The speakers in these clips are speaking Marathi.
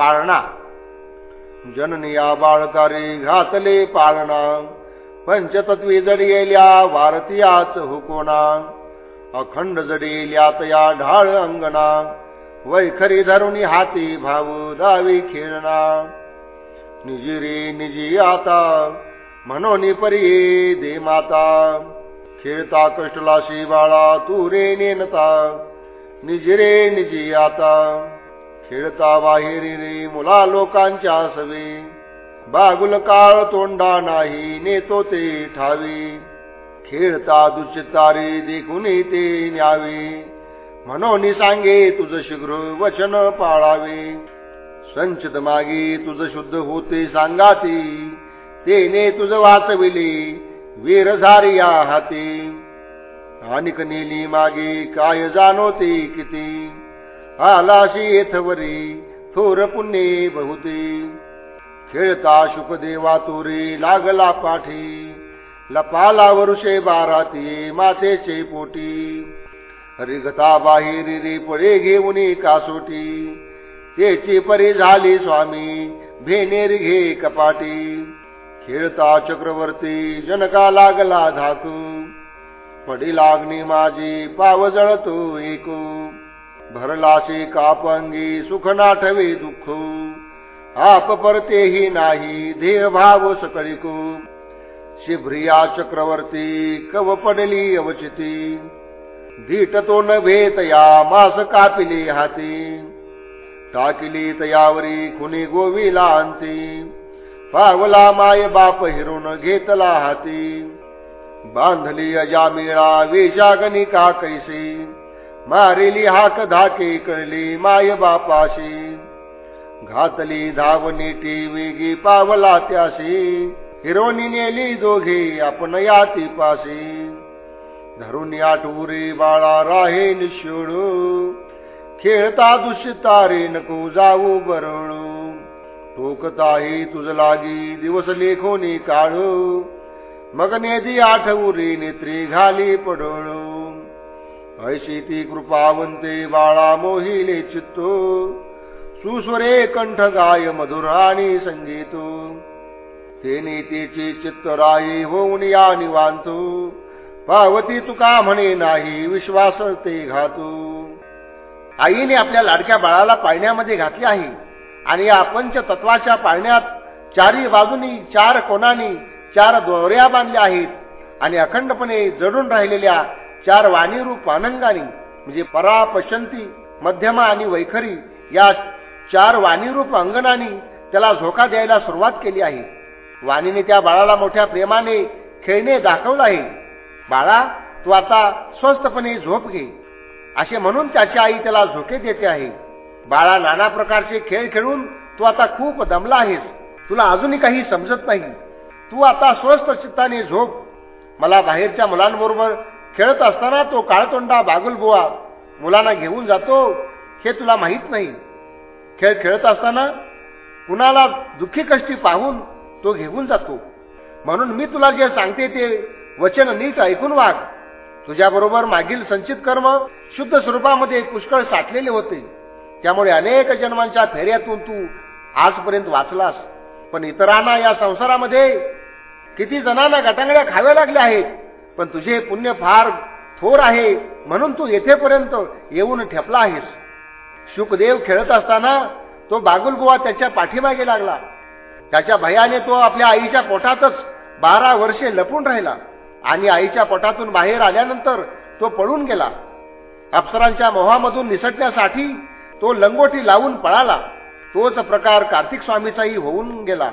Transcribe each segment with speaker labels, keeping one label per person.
Speaker 1: पाळणा. जननिया बाळकारी घातले पाळणा. पंचतत्वी जडियेल्या वारतीयाच हुकोना. अखंड जडियेल्या तया ढाळ अंगणा वैखरी धरुणी हाती भाऊ दावी खेळणा. निजी रे निजी आता म्हणून परी दे माता. खेळता कष्टलाशी बाळा तू रे नेनता. निजी रे निजी आता. खेळता बाहेरी रे मुला लोकांच्या सवे. बागुल काळ तोंडा नाही नेतो ते ठावी. खेळता दुचितारी देखून ते न्यावे. म्हणून सांगे तुझ शीघ्र वचन पाळावे. संचित मागे तुझ शुद्ध होते सांगाती. तेने तुझ वाचविले वीरझारिया हाती. आणिक नेली मागे काय जाणवते किती? आलाशी येथवरी थोर पुण्ये बहुते. खेळता शुकदेवा तोरी लागला पाठी. लपाला वरुषे बाराती मातेचे पोटी. हरिगता बाहेरी रे पळे घेऊन कासोटी तेची परी झाली स्वामी भेनेर घे कपाटी. खेळता चक्रवर्ती जनका लागला धातू. पडी लागणी माझी पाव जळतो एकू. भरलाशी कापंगी सुख नाठवे दुःख. आप परतेही नाही देह भाव सकळिकू. शिभ्रिया चक्रवर्ती कव पडली अवचिती. धीट तो न भेतया मास कापिले हाती. टाकिली तयावरी खुनी गोविला अंती. पावला माय बाप हिरून घेतला हाती. बांधली अजामिळा वेशागनी का कैसी. मारेली हाक धाके कळली माय बापाशी. घातली धावनी टी वेगी पावला त्याशी. हिरोनी नेली दोघे आपण याती पाशी धरून आठवरे बाळा राहे निशोडू खेळता दुष्तारे नको जाऊ बरळू. टोकताही तुझ लागी दिवस लेखोनी काढू मग नेदी आठवरी नेत्री घाली पडळू. ऐशी ती कृपावंते बाळा मोहिले चित्तो सुस्वरे कंठ गाय मधुराणी संगीत. ते तेने तिची चित्तराई होऊन या निवांतो पावती तुका म्हणे नाही विश्वास ते घातू. आईने आपल्या लाडक्या बाळाला पाळण्यामध्ये घातले आहे आणि या पंच तत्वाच्या पाळण्यात चारी बाजूनी चार कोणानी चार दोऱ्या बांधल्या आहेत आणि अखंडपणे जडून राहिलेल्या चार वाणीरूप अनंगानी म्हणजे परा पशंती मध्यमा आणि वैखरी या चार वाणीरूप अंगणाने त्याला झोका द्यायला सुरुवात केली आहे. वाणीने त्या बाळाला मोठ्या प्रेमाने खेळणे दाखवलं आहे. बाळा तू आता स्वस्थपणे झोप घे. असे म्हणून त्याची आई त्याला झोके देते आहे. बाळा नाना प्रकारचे खेळ खेळून तू आता खूप दमला आहेस. तुला अजूनही काही समजत नाही. तू आता स्वस्थ चित्ताने झोप. मला बाहेरच्या मुलांबरोबर खेळत असताना तो काळतोंडा बागुलबुवा मुलांना घेऊन जातो हे तुला माहीत नाही. खेळ खेळत असताना कुणाला दुःखी कष्टी पाहून तो घेऊन जातो. म्हणून मी तुला जे सांगते ते वचन नीट ऐकून वाग तुझ्याबरोबर मागील संचित कर्म शुद्ध स्वरूपामध्ये पुष्कळ साठलेले होते. त्यामुळे अनेक जन्मांच्या फेऱ्यातून तू आजपर्यंत वाचलास. पण इतरांना या संसारामध्ये किती जणांना गटांगड्या खाव्या लागल्या आहेत. पण तुझे पुण्य फार थोर आहे म्हणून तू येथेपर्यंत येऊन ठेपला आहेस. शुकदेव खेळत असताना तो बागुलबुवा त्याच्या पाठीमागे लागला. त्याच्या भयाने तो आपल्या आईच्या पोटातच बारा वर्षे लपून राहिला आणि आईच्या पोटातून बाहेर आल्यानंतर तो पळून गेला. अप्सरांच्या मोहामधून निसटण्यासाठी तो लंगोटी लावून पळाला. तोच प्रकार कार्तिक स्वामीचाही होऊन गेला.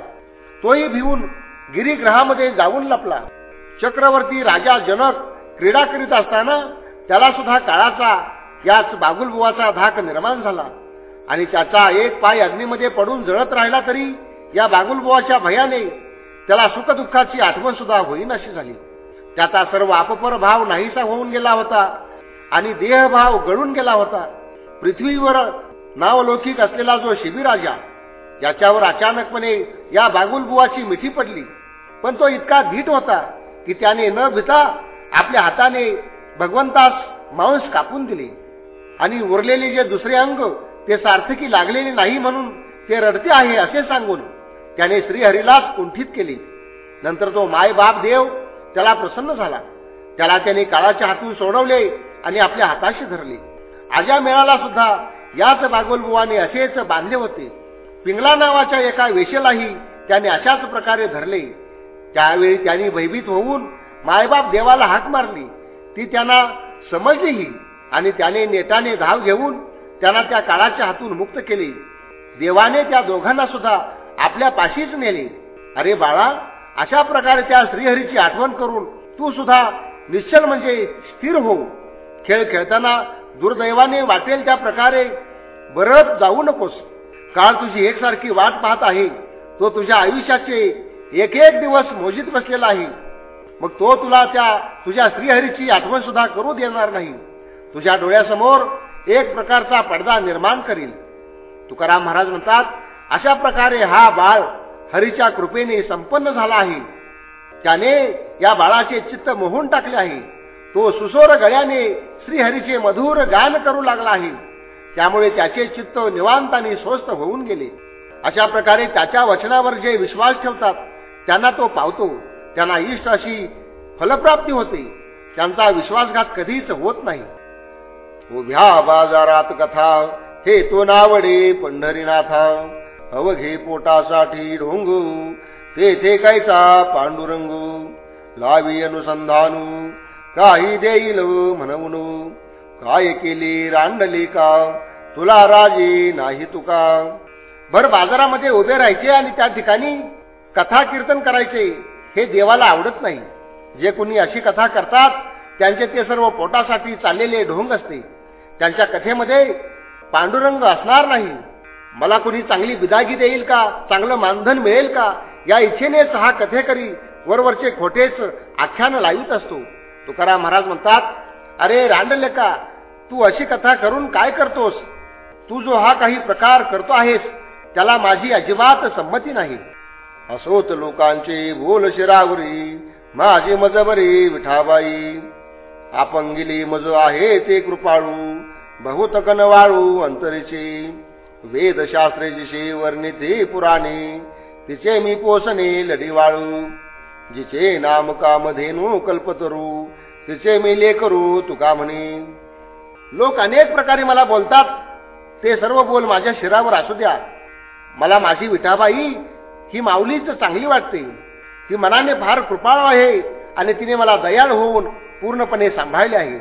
Speaker 1: तोही भिवून गिरिग्रहामध्ये जाऊन लपला. चक्रवर्ती राजा जनक क्रीडा करीत असताना त्याला सुद्धा काळाचा याच बागुलबुवाचा धाक निर्माण झाला. आणि त्याचा एक पाय अग्नीमध्ये पडून जळत राहिला तरी या बागुलबुवाच्या भयाने त्याला सुखदुःखाची आठवण सुद्धा होईनाशी झाली. त्याचा सर्व आपपर भाव नाहीसा होऊन गेला होता आणि देहभाव गळून गेला होता. पृथ्वीवर नावलौकिक असलेला जो शिबिराजा याच्यावर अचानकपणे या बागुलबुवाची मिठी पडली. पण तो इतका धीट होता की त्याने न भिता आपल्या हाताने भगवंतास मांस कापून दिले. आणि उरलेले जे दुसरे अंग ते सार्थकी लागलेले नाही म्हणून ते रडते आहे असे सांगून त्याने श्रीहरीलाच कुंठित केले. नंतर तो माय बाप देव त्याला प्रसन्न झाला. त्याला त्याने काळाच्या हातून सोडवले आणि आपल्या हाताशी धरले. आजा मेळाला सुद्धा याच बागोलबुवाने असेच बांधले होते. पिंगला नावाच्या एका वेशेलाही त्याने अशाच प्रकारे धरले. त्यावेळी त्यांनी भयभीत होऊन मायबाप देवाला हाक मारली. ती त्यांना समजलीही आणि त्याने नेटाने धाव घेऊन त्यांना त्या काळाच्या हातून मुक्त केले. देवाने त्या दोघांना सुद्धा आपल्या पाशीच नेले. अरे बाळा अशा प्रकारे त्या श्रीहरीची आठवण करून तू सुद्धा निश्चल म्हणजे स्थिर हो. खेळ खेळताना दुर्दैवाने वाटेल त्या प्रकारे बरत जाऊ नकोस. काळ तुझी एकसारखी वाट पाहत आहे. तो तुझ्या आयुष्याचे एक एक दिवस मोजीत बसलेला आहे. मग तो तुला त्या तुझ्या श्रीहरीची आठवण सुद्धा करू देणार नाही. तुझ्या डोळ्यासमोर एक प्रकारचा पडदा निर्माण करील. तुकाराम महाराज म्हणतात अशा प्रकारे हा बाळ हरीच्या कृपेने संपन्न झाला आहे. त्याने या बाळाचे चित्त मोहून टाकले आहे. तो सुसोर गळ्याने श्रीहरीचे मधुर गान करू लागला आहे. त्यामुळे त्याचे चित्त निवांताने स्वस्थ होऊन गेले. अशा प्रकारे त्याच्या वचनावर जे विश्वास ठेवतात त्यांना तो पावतो. त्यांना इष्ट अशी फलप्राप्ती होते. त्यांचा विश्वासघात कधीच होत नाही. उभ्या बाजारात कथा हे तो नावडे पंढरीनाथा. अवघे पोटासाठी ढोंगू तेथे कायचा पांडुरंगू. लावी अनुसंधानू काही देईल म्हणून काय केली रांडली का? तुला राजे नाही तुका. भर बाजारामध्ये उभे राहायचे आणि त्या ठिकाणी कथा कीर्तन करायचे हे देवाला आवडत नाही. जे कोणी अशी कथा करतात त्यांचे ते सर्व पोटासाठी चाललेले ढोंग असते. त्यांच्या कथेमध्ये पांडुरंग असणार नाही. मला कोणी चांगली विदागी देईल का? चांगलं मानधन मिळेल का? या इच्छेनेच हा कथेकरी वरवरचे खोटेच आख्यान लावित असतो. तुकाराम महाराज म्हणतात अरे रांडले का तू अशी कथा करून काय करतोस? तू जो हा काही प्रकार करतो आहेस त्याला माझी अजिबात संमती नाही. असोत लोकांची बोल शिरावरी माझी मजबरी विठाबाई. आपण गेली मज आहे ते कृपाळू बहुत कनवाळू अंतरीची. वेदशास्त्रे जिशी वर्णिते पुराणे तिचे मी पोसणे लढीवाळू. जिचे नाम कामधेनू कल्पतरू तिचे मी लेकरू तुका म्हणे. लोक अनेक प्रकारे मला बोलतात ते सर्व बोल माझ्या शिरावर असू द्या. मला माझी विठाबाई ही माऊलीच चांगली वाटते. ही मनाने फार कृपाळ आहे आणि तिने मला दयाळ होऊन पूर्णपणे सांभाळले आहे.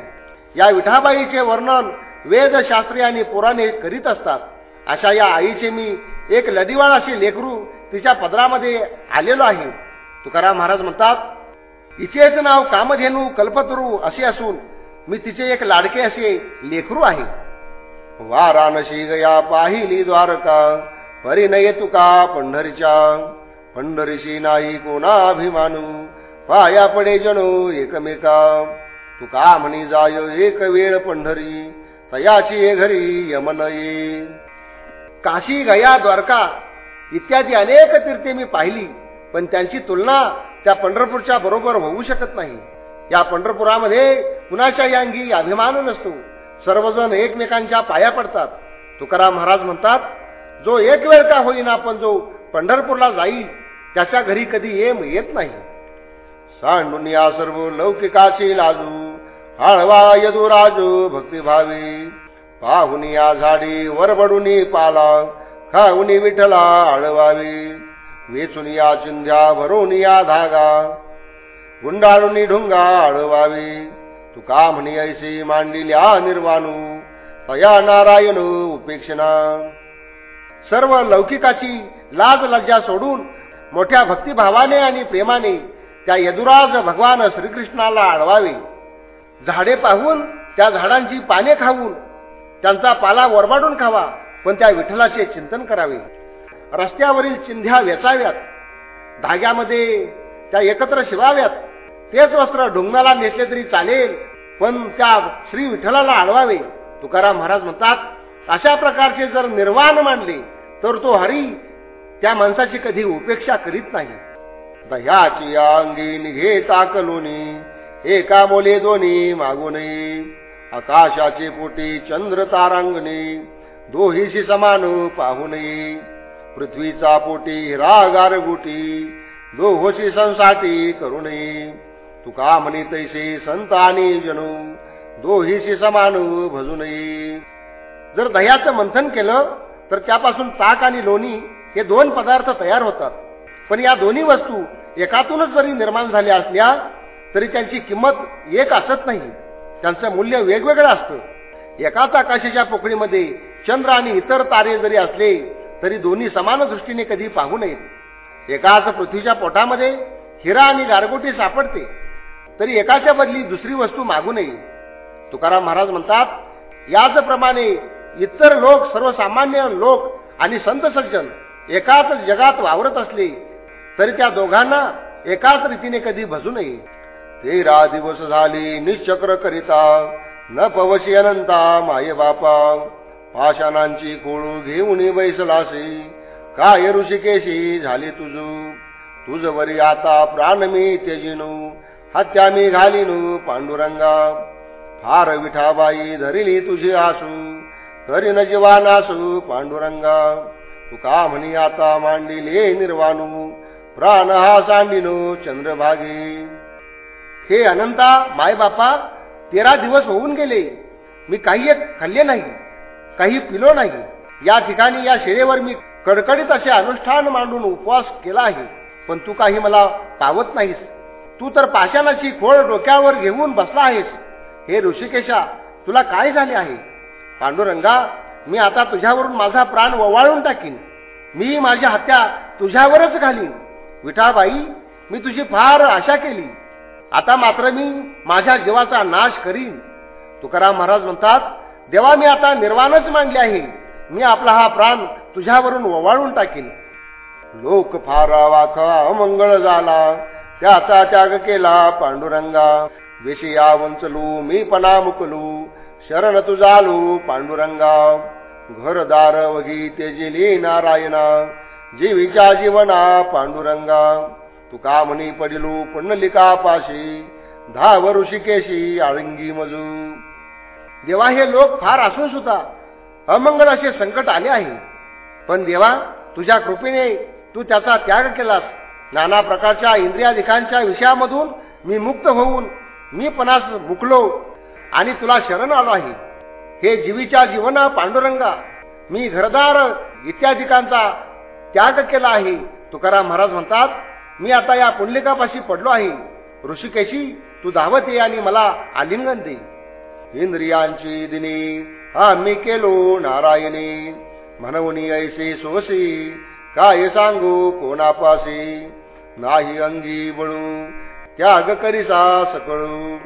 Speaker 1: या विठाबाईचे वर्णन वेदशास्त्री आणि पुराणे करीत असतात. अशा या आईचे मी एक लढीवाळ असे लेकरू तिच्या पदरामध्ये आलेलो आहे. तुकाराम महाराज म्हणतात इचेच नाव कामधेनू कल्पतरू असे असून मी तिचे एक लाडके असे लेकरू आहे. वाराणशी गया पाहिली द्वारका. परिणय तुका पंढरीच्या. पंढरीशी नाही कोणा अभिमानू पाया पडे जणू एकमेका. तुका म्हणी जाय एक वेळ पंढरी तयाची घरी यमनये. काशी गया द्वारका इत्यादी अनेक तीर्थे मी पाहिली पण त्यांची तुलना त्या पंढरपूरच्या बरोबर होऊ शकत नाही. या पंढरपुरामध्ये कुणाच्या यांगी अभिमान नसतो. सर्वजण एकमेकांच्या पाया पडतात. तुकाराम महाराज म्हणतात जो एक वेळ का होईना पण जो पंढरपूरला जाईल त्याच्या घरी कधी येम येत नाही. सांडून या सर्व लौकिकाची लाजू हळवा यदुराजू भक्तिभावी पाहून या झाडी वरबडून पाला खाऊन विठला आळवावी. वेचून या चिंध्या भरून या धागा गुंडाळून ढुंगा आळवावी. तुका म्हणी ऐशी मांडिल्या निर्वाणू तया नारायण उपेक्षणा. सर्व लौकिकाची लाज लज्जा सोडून मोठ्या भक्तिभावाने आणि प्रेमाने त्या यदुराज भगवान श्रीकृष्णाला अडवावे झाडे पाहून त्या झाडांची पाने खाऊन त्यांचा पाला वरबाडून खावा पण त्या विठ्ठलाचे चिंतन करावे. रस्त्यावरील चिंध्या वेचाव्यात. धाग्यामध्ये त्या एकत्र शिवाव्यात. तेच वस्त्र ढुंगणाला नेसले तरी चालेल पण त्या श्री विठ्ठलाला आणवावे तुकाराम महाराज म्हणतात अशा प्रकारचे जर निर्वाण मानले तर तो हरी त्या माणसाची कधी उपेक्षा करीत नाही. दह्याची अंगी निघे चाकलोनी एका मोले दोन्ही मागून? आकाशाचे पोटी चंद्र तारांगणी दोहीशी समान पाहू नये पृथ्वीचा पोटी हिरागार गुटी दोहोशी संसाठी करुणे. तुका म्हणे तैसे संत आणि जणू दोहीशी समान भजू नये जर दह्याचं मंथन केलं तर त्यापासून ताक आणि लोणी हे दोन पदार्थ तयार होतात. पण या दोन्ही वस्तू एकातूनच जरी निर्माण झाल्या असल्या तरी त्यांची किंमत एक असत नाही. त्यांचं मूल्य वेगवेगळं असतं. एकाच आकाशाच्या पोकळीमध्ये चंद्र आणि इतर तारे जरी असले तरी दोन्ही समान दृष्टीने कधी पाहू नयेत. एकाच पृथ्वीच्या पोटामध्ये हिरा आणि गारगोटी सापडते तरी एकाच्या बदली दुसरी वस्तू मागू नये. तुकाराम महाराज म्हणतात याचप्रमाणे इतर लोक सर्वसामान्य लोक आणि संत सज्जन एकाच जगात वावरत असले तरी त्या दोघांना एकाच रीतीने कधी भजू नये. तेरा दिवस झाली निश्चक्र करिता. न पवशी अनंता माये बापा. पाषाणांची कोळू घेऊन बैसलासी. काय ऋषिकेशी झाली तुझू? तुझ वरी आता प्राण मी तेजिनू हत्या मी घालीनू पांडुरंगा. फार विठाबाई धरिली तुझी आसू. करीन न जीवानासू पांडुरंगा. तुका म्हणी आता मांडिले निर्वाणू. प्राण हा सांडिनो चंद्रभागी. हे अनंता माय बापा तेरा दिवस होऊन गेले. मी काही एक खाल्ले नाही काही पिलो नाही. या ठिकाणी या शेळेवर मी कडकडीत असे अनुष्ठान मांडून उपवास केला आहे. पण तू काही मला पावत नाहीस. तू तर पाषाणाची खोळ डोक्यावर घेऊन बसला आहेस. हे ऋषिकेशा तुला काय झाले आहे? पांडुरंगा मी आता तुझ्यावरून माझा प्राण ओवाळून टाकीन. मी माझ्या हत्या तुझ्यावरच घालीन. विठाबाई मी तुझी फार आशा केली. आता मात्र मी माझ्या जीवाचा नाश करीन. तुकाराम महाराज म्हणतात देवा मी आता निर्वाणच मांडले आहे. मी आपला हा प्राण तुझ्यावरून ओवाळून टाकीन. लोक फार वाखा अमंगळ झाला. त्याचा त्याग केला पांडुरंगा. विषया वंचलू मी पणा मुकलू शरण तुझालू पांडुरंगा. घरदार वगी तेजिली नारायणा. जीवीच्या जीवना पांडुरंगा. तुका म्हणी पडिलू पुंडलिका पाशी. धाव ऋषिकेशी आळंगी मजू. देवा हे लोक फार असून सुद्धा अमंगल असे संकट आले आहे. पण देवा तुझ्या कृपेने तू त्याचा त्याग केलास. नाना प्रकारच्या इंद्रियाधिकांच्या विषयामधून मी मुक्त होऊन मी पणास मुकलो आणि तुला शरण आलो आहे हे जीवीच्या जीवना पांडुरंगा मी घरदार इत्यादिकांचा त्याग केला आहे. तुकाराम महाराज म्हणतात मी आता या पुंडलिकापाशी पडलो आहे. ऋषिकेशी तू धावत ये आणि मला आलिंगन दे. इंद्रियांची दिने आम्ही केलो नारायणी. म्हणून ऐसे सोसी काय सांगू कोणापाशी? नाही अंगी बळू त्याग करीसा सकळू.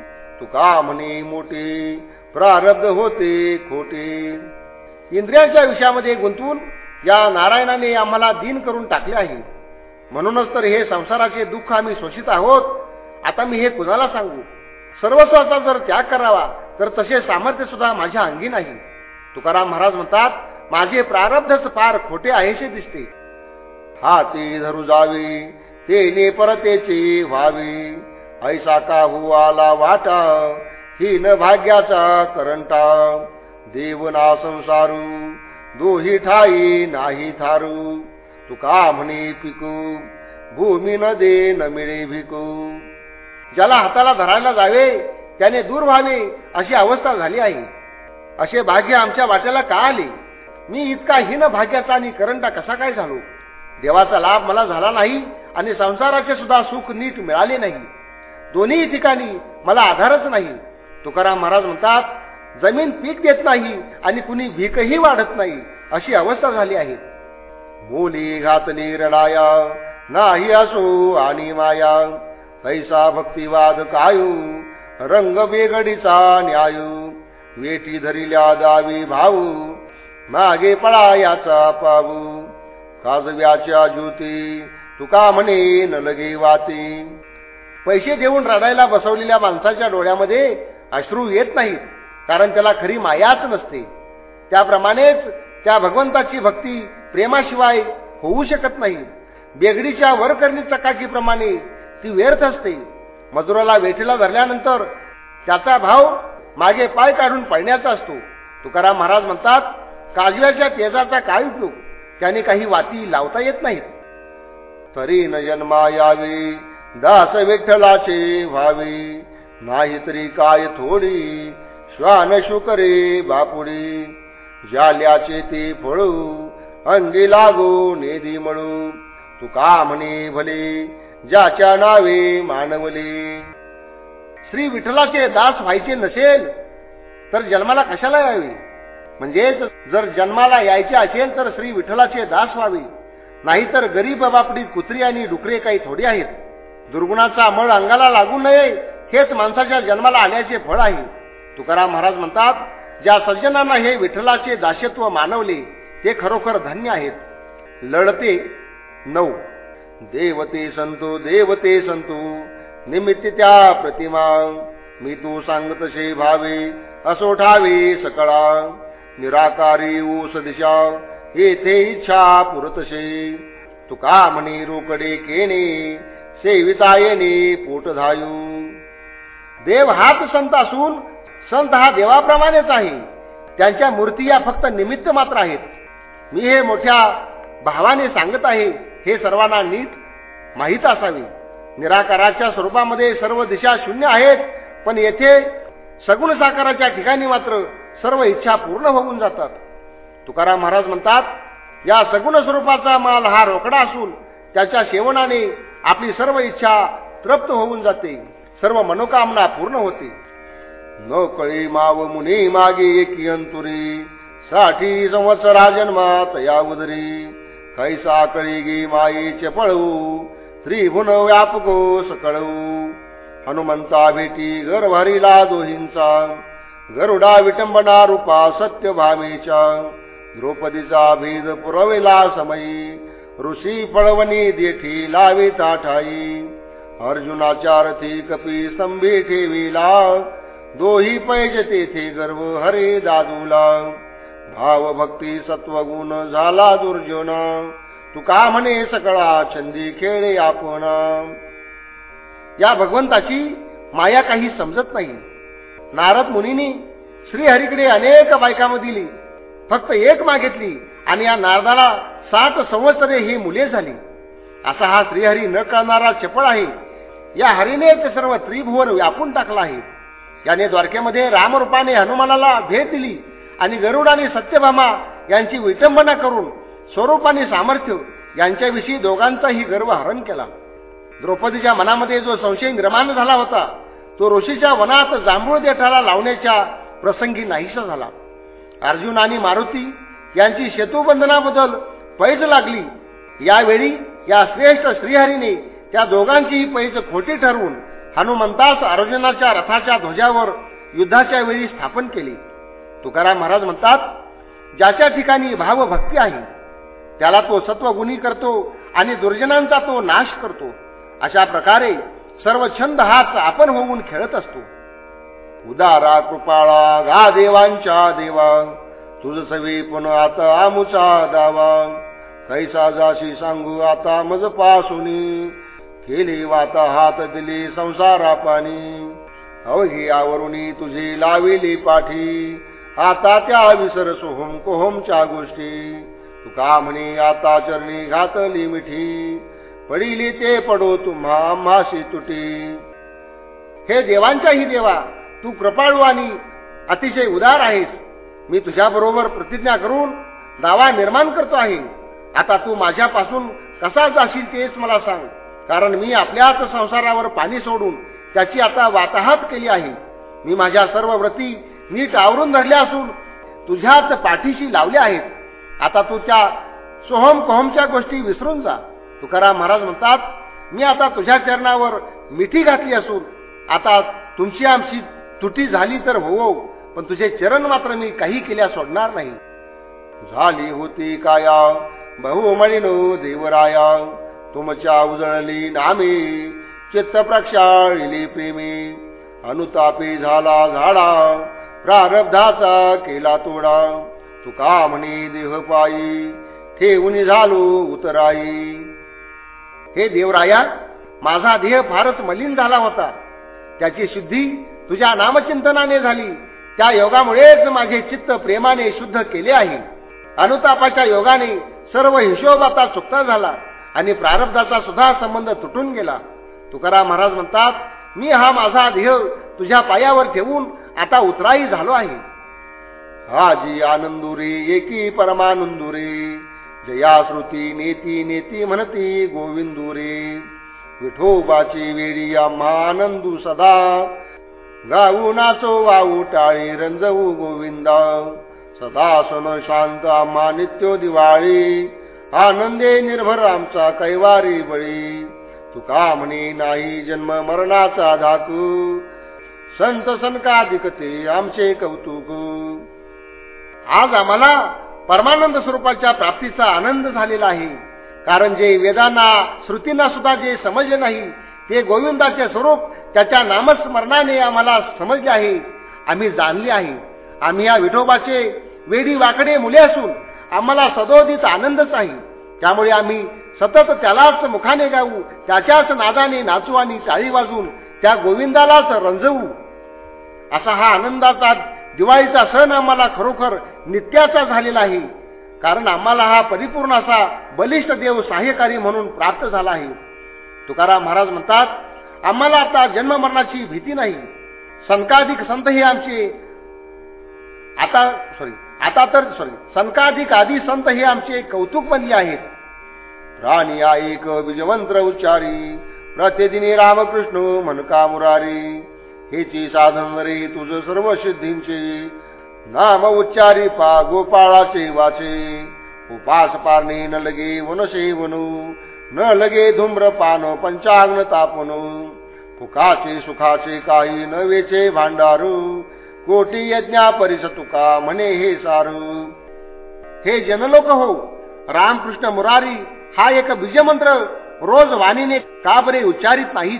Speaker 1: तुका म्हणे मोठे प्रारब्ध होते खोटे. इंद्रियांच्या विषयामध्ये गुंतवून या नारायणाने आम्हाला दिन करून टाकले आहे. म्हणूनच तर हे संसाराचे दुःख आम्ही शोषित आहोत. आता मी हे कुणाला सांगू? सर्वस्वाचा जर त्याग करावा तर तसे सामर्थ्य सुद्धा माझ्या अंगी नाही. तुकाराम महाराज म्हणतात माझे प्रारब्धच फार खोटे आहेसे दिसते. हाती धरू जावे ते परतेचे व्हावी. ऐसा का हुआला वाटा ही न भाग्याचा करंटा. देवना संसारू दोही ठाई नाही थारू. तुका म्हणे पिकू भूमी न दे न मिळे भिकू. ज्याला हाताला धरायला जावे त्याने दूर व्हावे अशी अवस्था झाली आहे. असे भाग्य आमच्या वाट्याला का आले? मी इतका हीन भाग्याचा आणि करंटा कसा काय झालो? देवाचा लाभ मला झाला नाही आणि संसाराचे सुद्धा सुख नीट मिळाले नाही. दोन्ही ठिकाणी मला आधारच नाही. तुकाराम महाराज म्हणतात जमीन पीक देत नाही आणि कुणी भीकही वाढत नाही. अशी अवस्था झाली आहे. बोली घातली रडाया नाही असो आणि माया कैसा भक्तिवाद कायू रंग बेगडीचा न्यायू वेटी धरिल्या दावी भाऊ मागे पळा याचा पावू काजव्याच्या ज्योती तुका म्हणे न लगे वाती. पैसे देऊन रडायला बसवलेल्या माणसाच्या डोळ्यामध्ये अश्रू येत नाहीत कारण त्याला खरी मायाच नसते. त्याप्रमाणेच त्या भगवंताची भक्ती प्रेमाशिवाय होऊ शकत नाही. बेगडीच्या वरकरणी चकाकीप्रमाणे ती व्यर्थ असते. मजुराला वेठीला धरल्यानंतर त्याचा भाव मागे पाय काढून पडण्याचा असतो. तुकाराम महाराज म्हणतात काजव्याच्या तेजाचा काय उपयोग? त्याने काही वाती लावता येत नाहीत. तरी न जन्मा यावी दास विठ्ठलाचे व्हावी. नाही तरी काय थोडी श्वान शुकरे बापुडी. जाल्याचे ते फळू अंगी लागू नेदी मळू. तुका म्हणे भले ज्याच्या नावे मानवले. श्री विठ्ठलाचे दास व्हायचे नसेल तर जन्माला कशाला यावे? म्हणजेच जर जन्माला यायचे असेल तर श्री विठ्ठलाचे दास व्हावे. नाहीतर गरीब बापडी कुत्री आणि डुकरे काही थोडी आहेत. दुर्गुणाचा मळ अंगाला लागू नये हेच माणसाच्या जन्माला आल्याचे फळ आहे. तुकाराम महाराज म्हणतात ज्या सज्जनांना हे विठ्ठलाचे दासत्व मानवले ते खरोखर धन्य आहेत. लढते नऊ. देवते संतो देवते संतो निमित्त त्या प्रतिमा. मी तू सांगतसे भावे असो ठावे सकळा. निराकारी ऊस दिशा येथे इच्छा पुरतसे. तुका म्हणे रोकडे केणे सेविता येणे पोट धायू देव हाच संत असून संत हा देवाप्रमाणेच आहे. त्यांच्या मूर्ती या फक्त निमित्त मात्र आहेत. मी हे मोठ्या भावाने सांगत आहे हे सर्वांना नीट माहीत असावे. निराकाराच्या स्वरूपामध्ये सर्व दिशा शून्य आहेत पण येथे सगुण साकाराच्या ठिकाणी मात्र सर्व इच्छा पूर्ण होऊन जातात. तुकाराम महाराज म्हणतात या सगुण स्वरूपाचा माल हा रोकडा असून त्याच्या सेवनाने आपली सर्व इच्छा तृप्त होऊन जाते. सर्व मनोकामना पूर्ण होते. न कळी माव मुनी मागे एकी अंतुरी साठी संवत्सरा जन्मात या उदरी कैसा कळी गे माईचे पळवू. त्रिभुन व्यापको सकळवू. हनुमंता भेटी गर्भरीला दोहींचा. गरुडा विटंबना रूपा सत्यभामेच्या. द्रौपदीचा भेद पुरविला समयी. ऋषी पळवणी देठी लावे ताठाई. अर्जुनाच्या रथी कपी स्तंभी ठेविला. दोही पैज तेथे गर्व हरे दादूला. भाव भक्ती सत्वगुण झाला दुर्जन. तुका म्हणे सकळा छंदी खेळे आपण? या भगवंताची माया काही समजत नाही. नारद मुनीनी श्रीहरीकडे अनेक बायकाम दिली फक्त एक मागितली आणि या नारदाला सात संवत्सरे ही मुले झाली. असा हा श्रीहरी न करणारा चपळ आहे. या हरीने ते सर्व त्रिभुवन व्यापून टाकला आहे. याने द्वारकेमध्ये रामरूपाने हनुमानाला भेट दिली आणि गरुड आणि सत्यभामा यांची विटंबना करून स्वरूप आणि सामर्थ्य यांच्याविषयी दोघांचाही गर्व हरण केला. द्रौपदीच्या मनामध्ये जो संशय निर्माण झाला होता तो ऋषीच्या वनात जांभूळ देठाला लावण्याच्या प्रसंगी नाहीसा झाला. अर्जुन आणि मारुती यांची शेतूबंधनाबद्दल पैज लागली. यावेळी या श्रेष्ठ श्रीहरीने त्या दोघांचीही पैज खोटी ठरवून हनुमंतास अर्जुनाच्या रथाच्या ध्वजावर युद्धाच्या वेळी स्थापन केली. तुकाराम महाराज म्हणतात ज्याच्या ठिकाणी भावभक्ती आहे त्याला तो सत्वगुणी करतो आणि दुर्जनांचा तो नाश करतो. अशा प्रकारे सर्व छंद हाच आपण होऊन खेळत असतो. उदारा कृपाळा गा देवांच्या देवा तुझ सवी पुन आता आमुचा दावा. कैसा जाशी सांगू आता मज पासुनी. केली वाता हात दिली संसारा पाणी. अवघी आवरुनी तुझी लाविली पाठी. आता त्या विसर सोहम कोहमच्या गोष्टी. तुका म्हणे आता चरणी घातली मिठी. पडिली ते पडो तुम्हा माशी तुटी. हे देवांच्याही देवा तू कृपाळू आणि अतिशय उदार आहेस. मी तुझ्या बरोबर प्रतिज्ञा करून दावा निर्माण करतो आहे. आता तू माझ्यापासून कसा जाशील तेच मला सांग. कारण मी आपल्याच संसारावर पाणी सोडून त्याची आता वाताहत केली आहे. मी माझ्या सर्व व्रती नीट आवरून धरल्या असून तुझ्याच पाठीशी लावल्या आहेत. आता तू त्या सोहम कोहमच्या गोष्टी विसरून जा. तुकाराम महाराज म्हणतात मी आता तुझ्या चरणावर मिठी घातली असून आता तुमची आमची तुटी झाली तर हो पण तुझे चरण मात्र मी काही केल्या सोडणार नाही. झाली होती काया बहुमळीनो देवराया तुमच्या उजळली नामे चित्त प्रक्षाळिली प्रेमी. अनुतापी झाला झाडा प्रारब्धाचा केला तोडा. तुका म्हणे देह पायी ठेवून झालो उतराई हे देवराया माझा देह फारच मलिन झाला होता. त्याची शुद्धी तुझ्या नामचिंतनाने झाली. त्या योगामुळेच माझे चित्त प्रेमाने शुद्ध केले आहे. अनुतापाच्या योगाने सर्व हिशोब आता चुकता झाला आणि प्रारब्धाचा सुद्धा संबंध तुटून गेला. तुकाराम महाराज म्हणतात मी हा माझा देह तुझ्या पायावर ठेवून आता उतराई झालो आहे. हाजी आनंदुरे एकी परमानंदुरे जया श्रुती नेती नेती म्हणती गोविंदुरे विठोबाची वेळी आम्हा आनंदू सदा गाऊ नाचो वाऊ टाळी रंजवू गोविंदा सदा सन शांत आम्हा नित्यो दिवाळी. आनंदे निर्भर आमचा कैवारी बळी. तुका म्हणे नाही जन्म मरणाचा धातू संत सनकाधिकते आमचे कौतुक. आज आम्हाला परमानंद स्वरूपाच्या प्राप्तीचा आनंद झालेला आहे. कारण जे वेदांना श्रुतींना सुद्धा जे समजले नाही ते गोविंदाचे स्वरूप त्याच्या नामस्मरणाने आम्हाला समजले आहे. आम्ही जाणले आहे. आम्ही या विठोबाचे वेडी वाकडे मुले असून आम्हाला सदोदित आनंदच आहे. त्यामुळे आम्ही सतत त्यालाच मुखाने गाऊ त्याच्याच नादाने नाचू आणि चाळी वाजून त्या गोविंदालाच रंजवू. असा हा आनंदाचा दिवाळीचा सण आम्हाला खरोखर नित्याचा झालेला आहे. कारण आम्हाला हा परिपूर्ण असा बलिष्ठ देव सहाय्यकारी म्हणून प्राप्त झाला आहे. तुकाराम महाराज म्हणतात आम्हाला आता जन्म मरणाची भीती नाही. संकाधिक संत हे आमचे आता सॉरी आता तर सॉरी संकाधिक आदी संत हे आमचे कौतुक बनले आहेत. राणी आईक बीजमंत्र उच्चारी प्रतिदिनी रामकृष्ण मनका मुरारी हेची साधन रे तुझ सर्व सिद्धींचे. नाम उच्चारी पा गोपाळाचे वाचे उपास पारणे न लगे वनसे वनू न लगे धूम्रपान पंचाग्न तापनू. फुकाचे सुखाचे काही न वेचे भांडारू कोटी यज्ञा परिस तुका म्हणे हे सारू. हे जनलोक हो रामकृष्ण मुरारी हा एक बीजमंत्र रोज वाणीने का बरे उच्चारित नाहीत.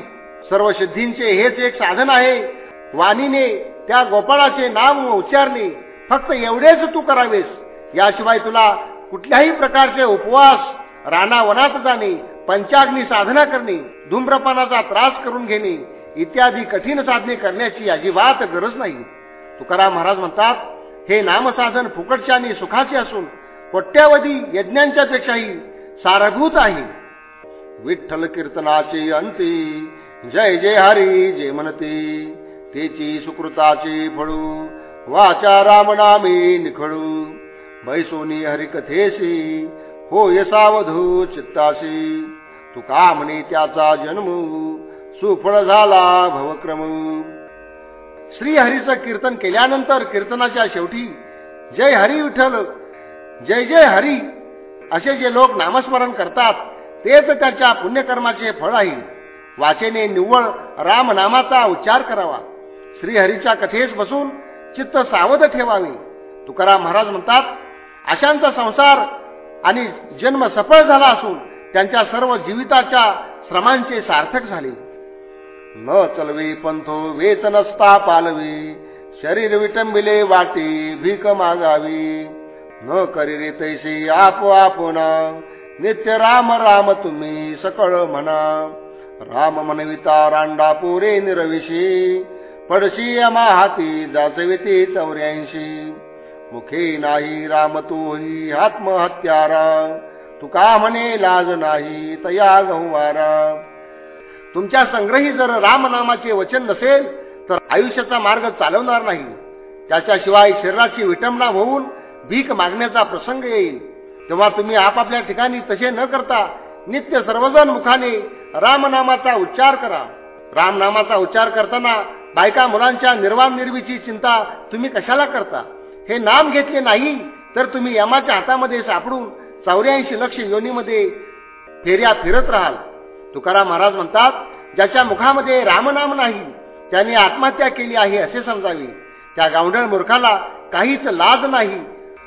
Speaker 1: सर्व सिद्धींचे हेच एक साधन आहे. वाणीने त्या गोपाळाचे नाम उच्चारणे फक्त एवढेच तू करावेस. याशिवाय तुला कुठल्याही प्रकारचे उपवास राणा वनात जाणे पंचाग्नी साधना करणे धूम्रपानाचा त्रास करून घेणे इत्यादी कठीण साधने करण्याची अजिबात गरज नाही. तुकाराम महाराज म्हणतात हे नामसाधन फुकटचे आणि सुखाचे असून कोट्यावधी यज्ञांच्या पेक्षाही सारभूत आहे. विठ्ठल कीर्तनाचे अंती जय जय हरी जे म्हणते तेची सुकृताचे फळू वाचा रामनामे निखळू बैसोनी हरिकथेशी होय सावधू चित्ताशी तुका म्हणे त्याचा जन्म सुफळ झाला भवक्रम. श्रीहरीचं कीर्तन केल्यानंतर कीर्तनाच्या शेवटी जय हरी विठ्ठल जय जय हरी असे जे लोक नामस्मरण करतात तेच त्याच्या पुण्यकर्माचे फळ आहे. वाचेने निव्वळ रामनामाचा उच्चार करावा. श्रीहरीच्या कथेस बसून चित्त सावध ठेवावे. तुकाराम महाराज म्हणतात अशांचा संसार आणि जन्म सफळ झाला असून त्यांच्या सर्व जीविताच्या श्रमांचे सार्थक झाले. न चलवी पंथो वेच नसता पालवी शरीर विटंबिले वाटी भीक मागावी. न करी रे तैशी आप आपणा नित्य राम राम तुम्ही सकळ म्हणा. राम मनविता रांडा पुरे निरविशी. पडशी अमा हाती जाचविते चौऱ्याऐंशी. मुखे नाही राम तोही आत्महत्यारा. तुका म्हणे लाज नाही तया गहुवारा. तुमच्या संग्रही जर रामनामाचे वचन नसेल तर आयुष्याचा मार्ग चालवणार नाही. त्याच्याशिवाय शरीराची विटंबना होऊन भीक मागण्याचा प्रसंग येईल. तेव्हा तुम्ही आपापल्या ठिकाणी तसे न करता नित्य सर्वजण मुखाने रामनामाचा उच्चार करा. रामनामाचा उच्चार करताना बायका मुलांच्या निर्वाण निर्वीची चिंता तुम्ही कशाला करता? हे नाम घेतले नाही तर तुम्ही यमाच्या हातामध्ये सापडून चौऱ्याऐंशी लक्ष योनीमध्ये फेऱ्या फिरत राहाल. तुकाराम महाराज म्हणतात ज्याच्या मुखामध्ये रामनाम नाही त्याने आत्महत्या केली आहे असे समजावे. त्या गावंढळ मूर्खाला काहीच लाज नाही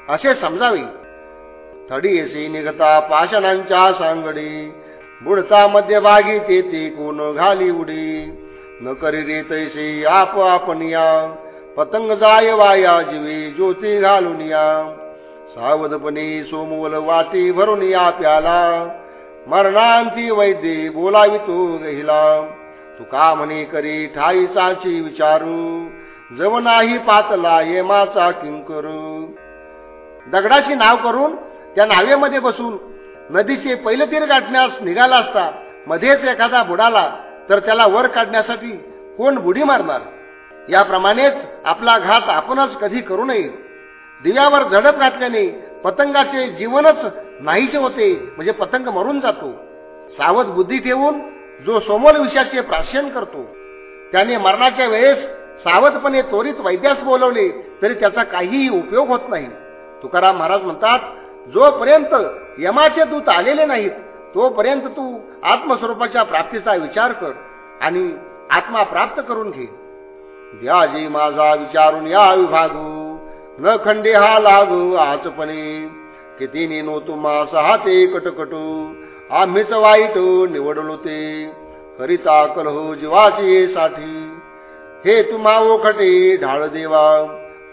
Speaker 1: असे समजावे. थडी असे निघता पाषाणांच्या सांगडी बुडता मध्यभागी ते कोण घाली उडी. न करी रे तैसे आप आपण या पतंग जाय वाया जीवे ज्योती घालून या. सावधपणे सोमवल वाती भरून या प्याला मरणांती वैद्य बोलावी तो गहिला तुका म्हणे करी ठाई विचारू? जव नाही पातला येमाचा किंकरू. दगडाची नाव करून त्या नावेमध्ये बसून नदीचे पहिले तीर गाठण्यास निघाला असता मध्येच एखादा बुडाला तर त्याला वर काढण्यासाठी कोण बुडी मारणार? याप्रमाणेच आपला घात आपणच कधी करू नये. दिव्यावर झडप घातल्याने पतंगाचे जीवनच नाहीचे होते. म्हणजे पतंग मरून जातो. सावध बुद्धी ठेवून जो सोमोल विषयाचे प्राशन करतो. त्याने मरणाच्या वेळेस सावधपणे त्वरित वैद्यास बोलवले तरी त्याचा काहीही उपयोग होत नाही. तुकाराम महाराज म्हणतात जोपर्यंत यमाचे दूत आलेले नाहीत तोपर्यंत तू आत्मस्वरूपाच्या प्राप्तीचा विचार कर आणि आत्मा प्राप्त करून घे. द्याजी माझा विचारून या विभागू. न खंडे हा लागू आजपणे. किती नेनो तुम्हा सहा ते कटकटू. आम्हीच वाईट निवडलो ते. करिता कलहो जीवाचे साठी. हे तुम्हा ओखटे ढाळ देवा.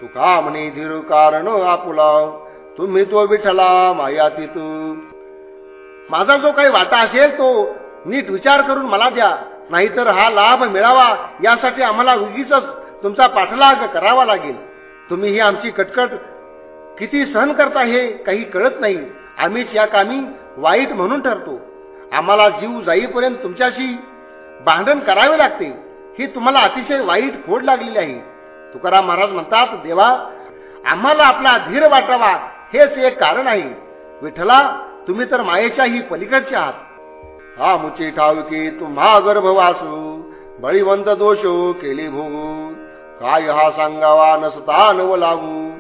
Speaker 1: तुका म्हणे धीर कारण आपुला. तुम्ही तो विठला माया तू माझा जो काही वाटा असेल तो नीट विचार करून मला द्या. नाहीतर हा लाभ मिळावा यासाठी आम्हाला उगीच तुमचा पाठलाग करावा लागेल. तुम्ही ही आमची कटकट किती सहन करता हे काही कळत नाही. आम्हीच या कामी वाईट म्हणून ठरतो. आम्हाला जीव जाईपर्यंत तुमच्याशी भांडण करावे लागते. ही तुम्हाला अतिशय वाईट खोड लागलेली आहे. तुकाराम महाराज म्हणतात देवा आम्हाला आपला धीर वाटावा हेच एक कारण आहे. विठला तुम्ही तर मायेच्याही पलीकडचे आहात. हा मुची ठावकी तुम्हा गर्भवासू बळीवंत दोषो केली भोगू. काय हा सांगावा नसता नव लागू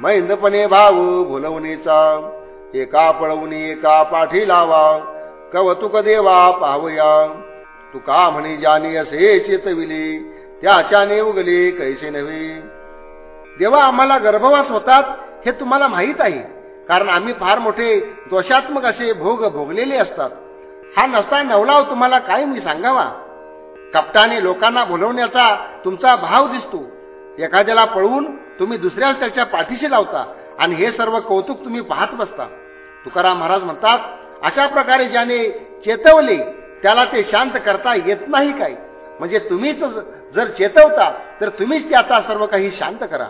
Speaker 1: मैंदपणे भाऊ भुलवणीचा एका पळवणी एका पाठी लावा कवतुक देवा पाहूया. तुका म्हणे जानी असे चेतविली त्याच्याने उगले कैसे नव्हे. देवा आम्हाला गर्भवास होतात हे तुम्हाला माहीत आहे कारण आम्ही फार मोठे दोषात्मक असे भोग भोगलेले असतात. हा नसता नवलाव तुम्हाला काय मी सांगावा? कपटाने लोकांना भुलवण्याचा तुमचा भाव दिसतो. एखाद्याला पळवून तुम्ही दुसऱ्याला त्याच्या पाठीशी लावता आणि हे सर्व कौतुक तुम्ही पाहत बसता. तुकाराम महाराज म्हणतात अशा प्रकारे ज्याने चेतवले त्याला ते शांत करता येत नाही काय? म्हणजे तुम्हीच जर चेतवता तर तुम्हीच त्याचा सर्व काही शांत करा.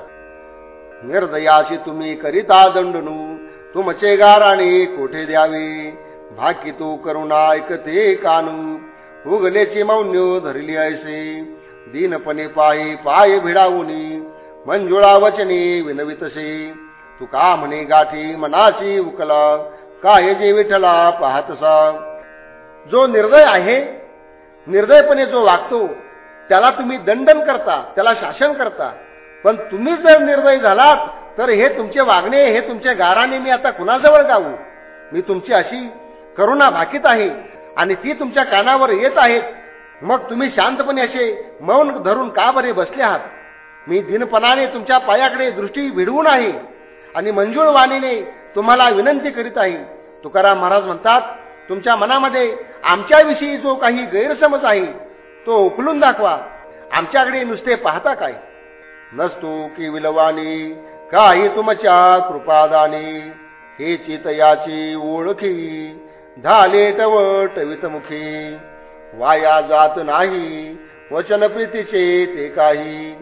Speaker 1: निर्दयाशी तुम्ही करिता दंडनू तुमचे गाराणे कोठे द्यावे? भाकी तू करुणा ऐकते कानू उगलेची मौन्य धरली ऐसे. दीनपणे पायी पाय भिडावूनी मंजुळा वचने विनवितसे. तू का म्हणे गाठी मनाची उकला? काय जे विठला पाहतसा? जो निर्दय आहे निर्दयपणे जो वागतो त्याला तुम्ही दंडन करता त्याला शासन करता. पण तुम्ही जर निर्दय झालात तर हे तुमचे वागणे हे तुमच्या गाराने मी आता कुणाजवळ गाऊ? मी तुमची अशी करुणा भाकीत आहे आणि ती तुमच्या कानावर येत आहेत मग तुम्ही शांतपणे असे मौन धरून का बरे बसले आहात? मी दिनपणाने तुमच्या पायाकडे दृष्टी भिडवून आहे आणि मंजूळ वाणीने तुम्हाला विनंती करीत आहे. तुकाराम महाराज म्हणतात तुमच्या मनामध्ये आमच्याविषयी जो काही गैरसमज आहे तो उकलून दाखवा. आमच्याकडे नुसते पाहता काय? नसतो की विलवानी काही तुमच्या कृपादानी. हे चितयाची ओळखी झाले टवट मुखी. वाया जात नाही. वचन प्रीतीचे ते काही.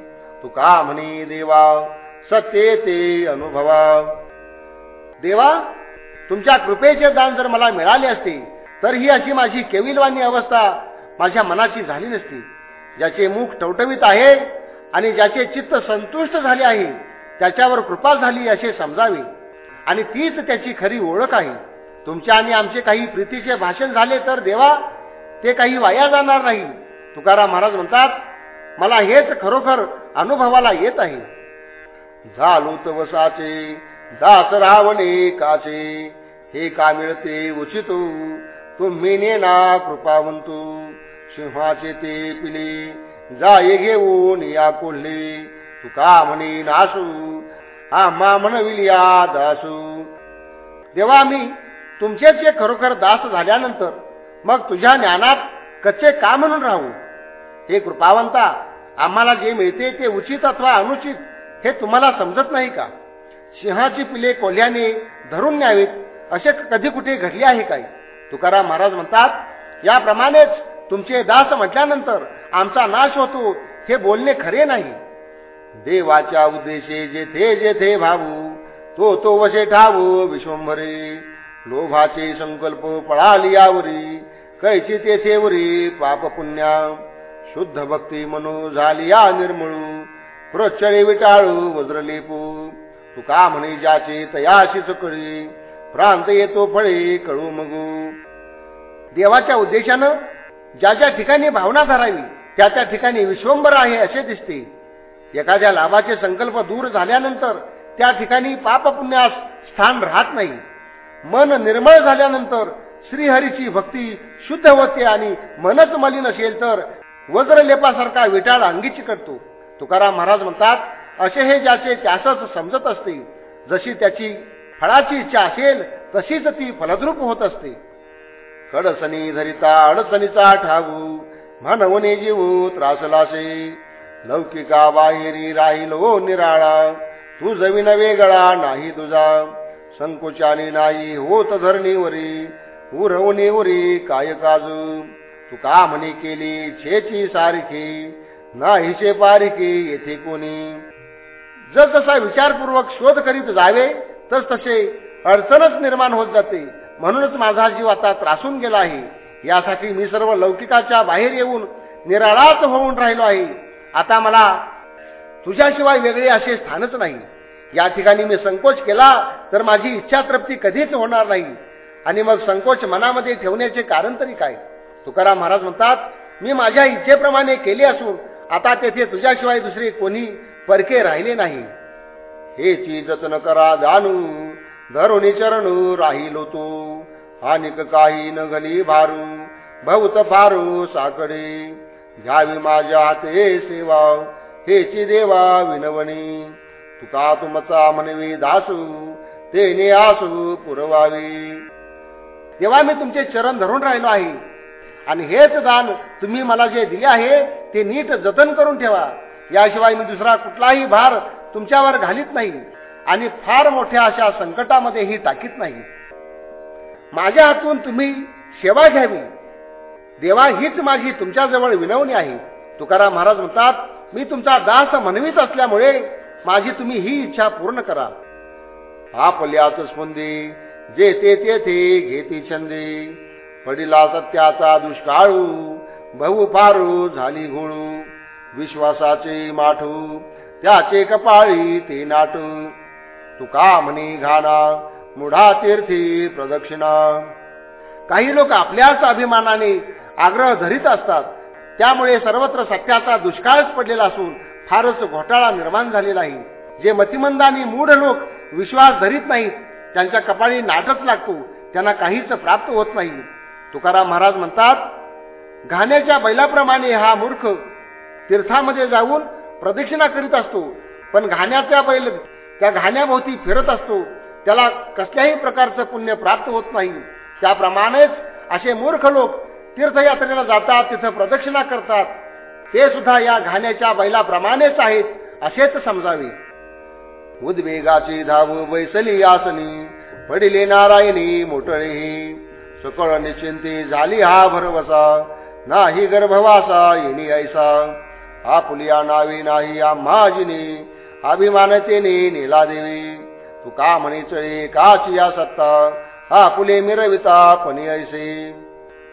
Speaker 1: तू का म्हणे देवा? सत्य ते अनुभवा. देवा तुमच्या कृपेचे दान जर मला मिळाले असते तर ही अशी माझी केविलवानी अवस्था माझ्या मनाची झाली नसती. ज्याचे मुख टवटवीत आहे आणि ज्याचे चित्त संतुष्ट झाले आहे त्याच्यावर कृपा झाली असे समजावे. आणि तीच त्याची खरी ओळख आहे. तुमच्या आणि आमचे काही प्रीतीचे भाषण झाले तर देवा ते काही वाया जाणार नाही. तुकाराम महाराज म्हणतात मला हेच खरोखर अनुभवाला येत आहे. झालो तवसाचे दास रावणे काचे हे का मिळते उचित? तुम्ही नेना कृपावंतू. सिंहाचे ते पिले जाय घेऊन या कोल्हे. तुका म्हणे नासू आम्हा म्हणविल या दासू. देवा मी तुमचेच जे खरोखर दास झाल्यानंतर मग तुझ्या ज्ञानात कच्चे का म्हणून राहू? हे कृपावंता आम्हाला जे मिळते ते उचित अथवा अनुचित हे तुम्हाला समजत नाही का? सिंहाची पिले कोल्ह्याने धरून न्यावीत असे कधी कुठे घडले आहे काय? तुकाराम महाराज म्हणतात याप्रमाणेच तुमचे दास म्हटल्यानंतर आमचा नाश होतो हे बोलणे खरे नाही. देवाच्या उद्देशे जेथे जेथे भावू तो तो वशे ठाव विश्वंभरे. लोभाचे संकल्प पळाली यावरी. कैची तेथेवरी पाप पुण्या शुद्ध भक्ती म्हणू झाली या निर्मळू प्रचळे विटाळू वज्रलेपू तुका म्हणे ज्याचे तयाशीच कळी प्रांत येतो फळे कळू मगू. देवाच्या उद्देशानं ज्या ज्या ठिकाणी भावना धरावी त्या त्या ठिकाणी विश्वंभर आहे असे दिसते. एखाद्या लाभाचे संकल्प दूर झाल्यानंतर त्या ठिकाणी पाप पुण्यास स्थान राहत नाही. मन निर्मळ झाल्यानंतर श्रीहरीची भक्ती शुद्ध होते आणि मनच मलिन असेल तर वज्रलेपासारखा विटाळ अंगीची करतो. तुकाराम महाराज म्हणतात असे हे ज्याचे त्यासच समजत असते जशी त्याची फळाची इच्छा असेल तशीच ती फलद्रूप होत असते. कडसनी धरिता अडचणीचा ठाऊ म्हणवणे जीव त्रासलासे. लौकिका बाहेरी राहिलो निराळा तू जमीन वेगळा नाही तुझा. संकोचाने नाही होत धरणीवरी. उरवणीवरी काय काजू? तू का म्हणे केली छेची सारखी? नाहीचे पारखी येथे कोणी? जर तसा विचारपूर्वक शोध करीत जावे तर तसे अडचणच निर्माण होत जाते. म्हणूनच माझा जीव आता त्रासून गेला आहे. यासाठी मी सर्व लौकिकाच्या बाहेर येऊन निराळाच होऊन राहिलो आहे. आता मला तुझ्याशिवाय वेगळे असे स्थानच नाही. या ठिकाणी मी संकोच केला तर माझी इच्छा तृप्ती कधीच होणार नाही. आणि मग संकोच मनामध्ये ठेवण्याचे कारण तरी काय? तुकाराम महाराज म्हणतात मी माझ्या इच्छेप्रमाणे केले असून आता तेथे तुझ्याशिवाय दुसरे कोणी परके राहिले नाही. हे जतन करा जाणू धरुणी चरणू राहिलो तो हानिक काही न घली भारू भवत फारू साकडे. घ्यावी माझ्या हाते सेवा हेची देवा विनवणी. तुका तुमचा म्हणवी दासू तेने आसू पुरवावी. तेव्हा मी तुमचे चरण धरून राहिलो आहे. आणि हेच दान तुम्ही मला जे दिले आहे ते नीट जतन करून ठेवा. याशिवाय मी दुसरा कुठलाही भार तुमच्यावर घालीत नाही आणि फार मोठ्या अशा संकटामध्येही टाकीत नाही. माझ्या हातून तुम्ही सेवा घ्यावी. देवा हीच माझी तुमच्याजवळ विनवणी आहे. तुकाराम महाराज म्हणतात मी तुमचा दास म्हणवीत असल्यामुळे माझी तुम्ही ही इच्छा पूर्ण करा. आपल्याच स्पंदी जेथे तेथे घेती छंदे. पडिला सत्याचा दुष्काळू बहु फारू झाली घोळू. विश्वासाचे माठू त्याचे कपाळी ते नाटू. तुका म्हणी घाना मुढा तीर्थी प्रदक्षिणा. काही लोक आपल्याच अभिमानाने आग्रह धरीत असतात. त्यामुळे सर्वत्र सत्याचा दुष्काळच पडलेला असून फारच घोटाळा निर्माण झालेला आहे. जे मतिमंदानी मूढ लोक विश्वास धरीत नाहीत त्यांच्या कपाळी नाटच लागतो. त्यांना काहीच प्राप्त होत नाही. तुकाराम महाराज म्हणतात घाण्याच्या बैलाप्रमाणे हा मूर्ख तीर्थामध्ये जाऊन प्रदक्षिणा करीत असतो. पण घाण्याच्या बैल त्या घाण्याभोवती फिरत असतो. त्याला कसल्याही प्रकारचं पुण्य प्राप्त होत नाही. त्याप्रमाणेच असे मूर्ख लोक तीर्थयात्रेला जातात तिथं प्रदक्षिणा करतात. ते सुद्धा या घाण्याच्या बैलाप्रमाणेच आहेत असेच समजावे. उद्वेगाची धाव बैसली आसनी. पडिले नारायणी मोटळेही सकळ निश्चिंती झाली हा भरवसा. नाही गर्भवासा येणी ऐसा. आपुलिया नावी नाही आम्हाजिनी. अभिमानतेने नेला देवी. तू का म्हणे काची या सत्ता? आपुले मिरविता पणी ऐसे.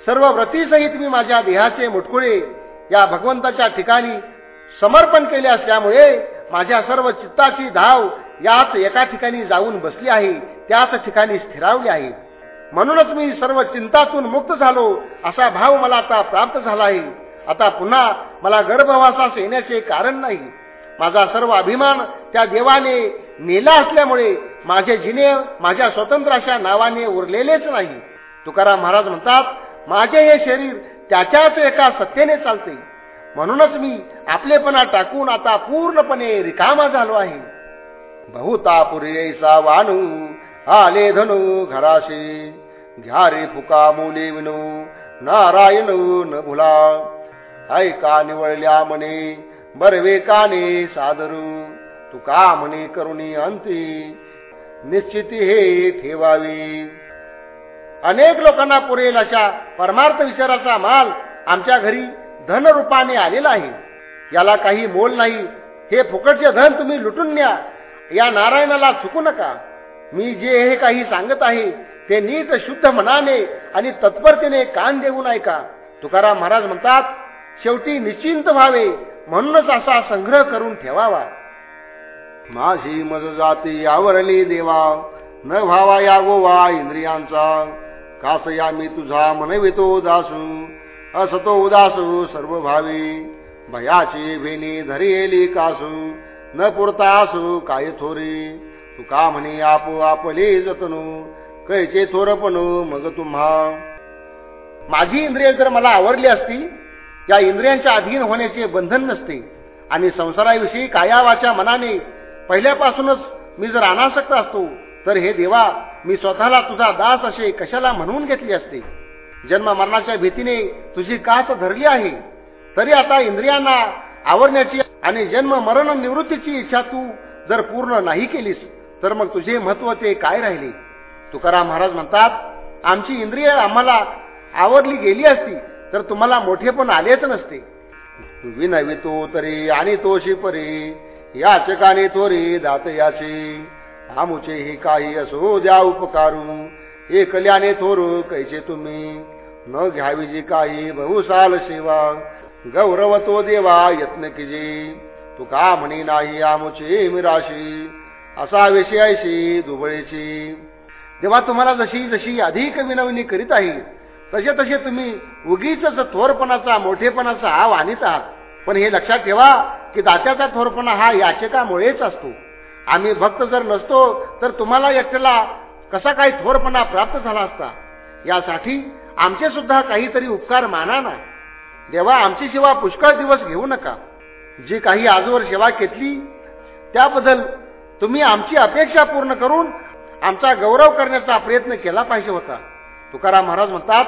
Speaker 1: सर्व व्रतीसहित मी माझ्या देहाचे मुटकुळे या भगवंताच्या ठिकाणी समर्पण केले असल्यामुळे माझ्या सर्व चित्ताची धाव याच एका ठिकाणी जाऊन बसली आहे त्याच ठिकाणी स्थिरावली आहे. म्हणूनच मी सर्व चिंतातून मुक्त झालो असा भाव मला आता प्राप्त झाला आहे. आता पुन्हा मला गर्भवासास येण्याचे कारण नाही. माझा सर्व अभिमान त्या देवाने नेला असल्यामुळे माझे जिने माझ्या स्वतंत्राच्या नावाने उरलेलेच नाही. तुकाराम महाराज म्हणतात माझे हे शरीर त्याच्याच एका सत्तेने चालते. म्हणूनच मी आपलेपणा टाकून आता पूर्णपणे रिकामा झालो आहे. बहुता पुरेसा वानू आले धनु घराशी घ्या रे फुका मुले विनू नारायण न भुला. ऐका निवळल्या म्हणे बरवे काने सादरू तुका म्हणे करुणी अंती निश्चिती हे ठेवावी. अनेक लोकांना पुरेल अशा परमार्थ विचाराचा माल आमच्या घरी धनरूपाने आलेला आहे. याला काही मोल नाही. हे फुकटचे धन तुम्ही लुटून न्या. या नारायणाला चुकू नका. मी जे हे काही सांगत आहे ते नीट शुद्ध मनाने आणि तत्परतेने कान देऊन ऐका. तुकाराम महाराज म्हणतात शेवटी निश्चिंत व्हावे म्हणूनच असा संग्रह करून ठेवावा. माझी मज जाती आवरली देवा. न व्हावा या गोवा इंद्रियांचा. कास या मी तुझा मनवितो दासू. असतो उदासू सर्व भावी भयाची भेनी धरिली कासू. न पुरता असू काय थोरी. तू का म्हणे आप आपली जतनू? कैचे थोरपणू मग तुम्हा? माझी इंद्रिय जर मला आवडली असती या इंद्रियांच्या अधीन होण्याचे बंधन नसते. आणि संसाराविषयी कायावाच्या मनाने पहिल्यापासूनच मी जर अनासक्त असतो तर हे देवा मी स्वतःला तुझा दास असे कशाला म्हणून घेतली असते? जन्म मरणाच्या भीतीने तुझी कास धरली आहे. तरी आता इंद्रियांना आवरण्याची आणि जन्म मरण निवृत्तीची इच्छा तू जर पूर्ण नाही केलीस तर मग तुझे महत्त्व ते काय राहिले? तुकाराम महाराज म्हणतात आमची इंद्रिय आम्हाला आवडली गेली असती तर तुम्हाला मोठे पण आलेच नसते. विनवितो तरी आणि तोशी परी याचकाने थोरी दात याचे. आमुचे हे काही असो द्या उपकारू. एकल्याने थोर कैसे तुम्ही? न घ्यावी जी काही बहुसाल सेवा गौरव तो देवा यत्न किजे. तू का म्हणी नाही आमुचे मिराशी असा विषयाशी दुबळीची तेव्हा तुम्हाला जशी जशी अधिक विनवणी करीत आहे तसे तसे तुम्ही उगीच थोरपणाचा मोठेपणाचा आव आणीत आहात. पण हे लक्षात ठेवा की दात्याचा थोरपणा हा याचकामुळेच असतो. आम्ही भक्त जर नसतो तर तुम्हाला एकट्याला कसा काही थोरपणा प्राप्त झाला असता? यासाठी आमचे सुद्धा काहीतरी उपकार माना ना. देवा आमची सेवा पुष्कळ दिवस घेऊ नका. जी काही आजवर सेवा घेतली त्याबद्दल तुम्ही आमची अपेक्षा पूर्ण करून आमचा गौरव करण्याचा प्रयत्न केला पाहिजे होता. तुकाराम महाराज म्हणतात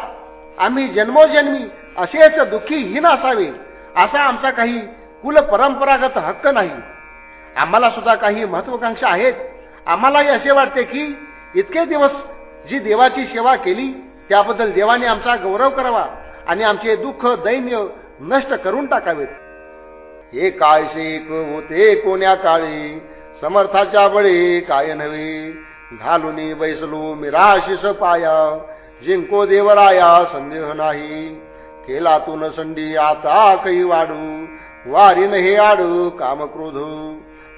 Speaker 1: आम्ही जन्मोजन्मी असेच दुःखीहीन असावे असा आमचा काही कुल परंपरागत हक्क नाही. आम्हाला सुद्धा काही महत्वाकांक्षा आहेत. आम्हालाही असे वाटते की इतके दिवस जी देवाची सेवा केली त्याबद्दल देवाने आमचा गौरव करावा आणि आमचे दुःख दैन्य नष्ट करून टाकावेत. हे काय शेक होते कोण्या काळी? समर्थाच्या बळी काय नव्हे? घालून बैसलो मिराशिस पाया. जिंको देवराया संदेह नाही. केला तू न संडी आता काही वाढू. वारीन हे आडू काम क्रोध.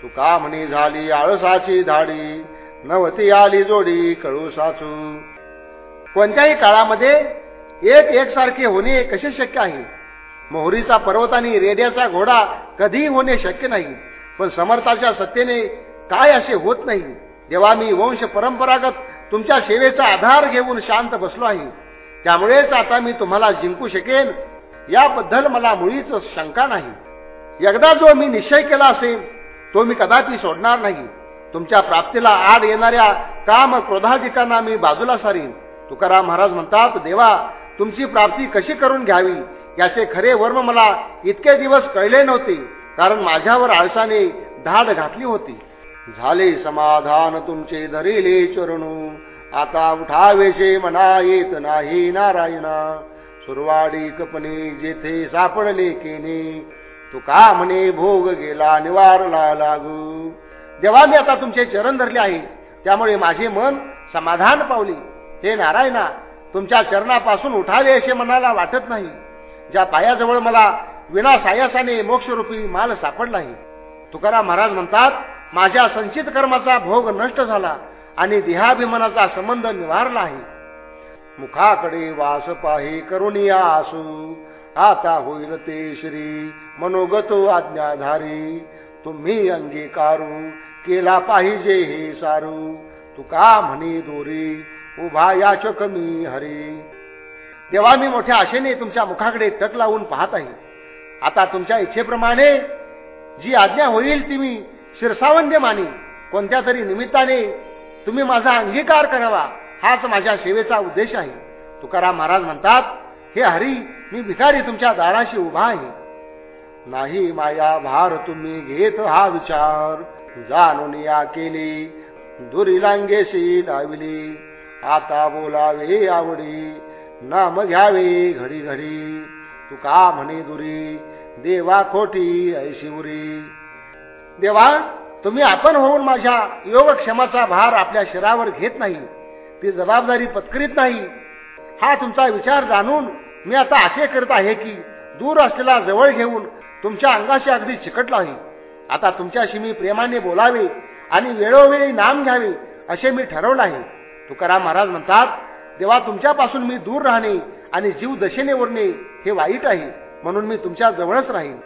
Speaker 1: तू कामणी झाली आळसाची धाडी. नवती आली जोडी कळू साचू. कोणत्याही काळामध्ये एक एकसारखे होणे कसे शक्य आहे? मोहरीचा पर्वत आणि रेड्याचा घोडा कधीही होणे शक्य नाही पण समर्थाच्या सत्तेने काय असे होत नाही? जेव्हा मी वंश परंपरागत तुमच्या सेवेचा आधार घेऊन शांत बसलो आहे. त्यामुळेच आता मी तुम्हाला जिंकू शकेन याबद्दल मला मुळीच शंका नाही. एकदा जो मी निश्चय केला असेल तो मी कदापि सोडणार नाही. तुमच्या प्राप्तीला आड येणाऱ्या काम क्रोधाधिकांना मी बाजूला सारीन. तुकाराम महाराज म्हणतात देवा तुमची प्राप्ती कशी करून घ्यावी? याचे खरे वर्म मला इतके दिवस कळले नव्हते कारण माझ्यावर आळसाने धाड घातली होती. झाले समाधान तुमचे धरिले चरणू आता उठावेचे मना येत नाही नारायणा. सुरवाडी कपणे जेथे सापडले केने तू का म्हणे भोग गेला निवारला लागू. देवा मी आता तुमचे चरण धरले आहे. त्यामुळे माझे मन समाधान पावले. हे नारायणा तुमच्या चरणापासून उठावे असे मनाला वाटत नाही. ज्या पायाजवळ मला विना सायासाने मोक्षरूपी माल सापडला आहे. तुकाराम महाराज म्हणतात माझ्या संचित कर्माचा भोग नष्ट झाला आणि देहाभिमानाचा संबंध निवारला आहे. मुखाकडे वास पाही करुणिया आसू आता होईल ते श्री मनोगत आज्ञाधारी. तुम्ही अंगीकारू केला पाहिजे हे सारू. तुका म्हणे दोरी उभा याच कमी हरी. देवा मी मोठ्या आशेने तुमच्या मुखाकडे तक लावून पाहत आहे. आता तुमच्या इच्छेप्रमाणे जी आज्ञा होईल ती मी शिरसावंद्य मानी. कोणत्या तरी निमित्ताने तुम्ही माझा अंगीकार करावा हाच माझ्या सेवेचा उद्देश आहे. तुकाराम महाराज म्हणतात हे हरी मी भिकारी तुमच्या दाराशी उभा आहे. नाही माया भार तुम्ही घेत हा विचार. जाणून या केली दुरिलांगेशी लावली. आता बोलावे आवडी नाम घ्यावे घडी घडी तुका म्हणे दुरी देवा खोटी ऐशिवरी देवा तुम्ही आपण होऊन माझ्या योगक्षमाचा भार आपल्या शरीरावर घेत नाही. ती जबाबदारी पत्करीत नाही. हा तुमचा विचार जाणून मी आता असे करत आहे की दूर असलेला जवळ घेऊन तुमच्या अंगाशी अगदी चिकटला आहे. आता तुमच्याशी मी प्रेमाने बोलावे आणि वेळोवेळी नाम घ्यावे असे मी ठरवलं आहे. तुकाराम महाराज म्हणतात तेव्हा तुमच्यापासून मी दूर राहणे आणि जीव दशेने उरणे हे वाईट आहे. म्हणून मी तुमच्या जवळच राहीन.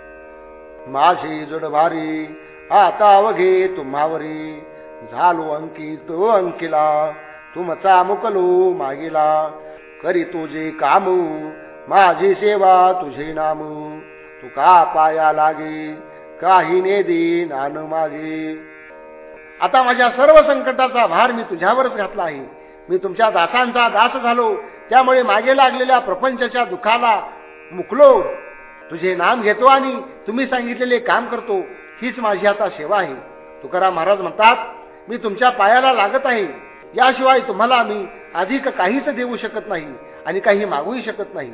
Speaker 1: माझी जुडभारी आता अवघे तुम्हावरी. झालो अंकित अंकिला तुमचा मुकलो मागिला. करी तुझे काम माझी सेवा तुझे नाम. तू का पाया लागे काही ने दे नान मागे. आता माझ्या सर्व संकटाचा भार मी तुझ्यावरच घातला आहे. मी तुमच्या दासांचा दास झालो त्यामुळे मागे लागलेल्या प्रपंचाच्या दुखाला मुकलो. तुझे नाम घेतो आणि तुम्ही सांगितलेले काम करतो हीच माझी आता सेवा आहे. तुकाराम महाराज म्हणतात मी तुमच्या पायाला लागत आहे. याशिवाय तुम्हाला मी अधिक काहीच देऊ शकत नाही. आणि काही मागूही शकत नाही.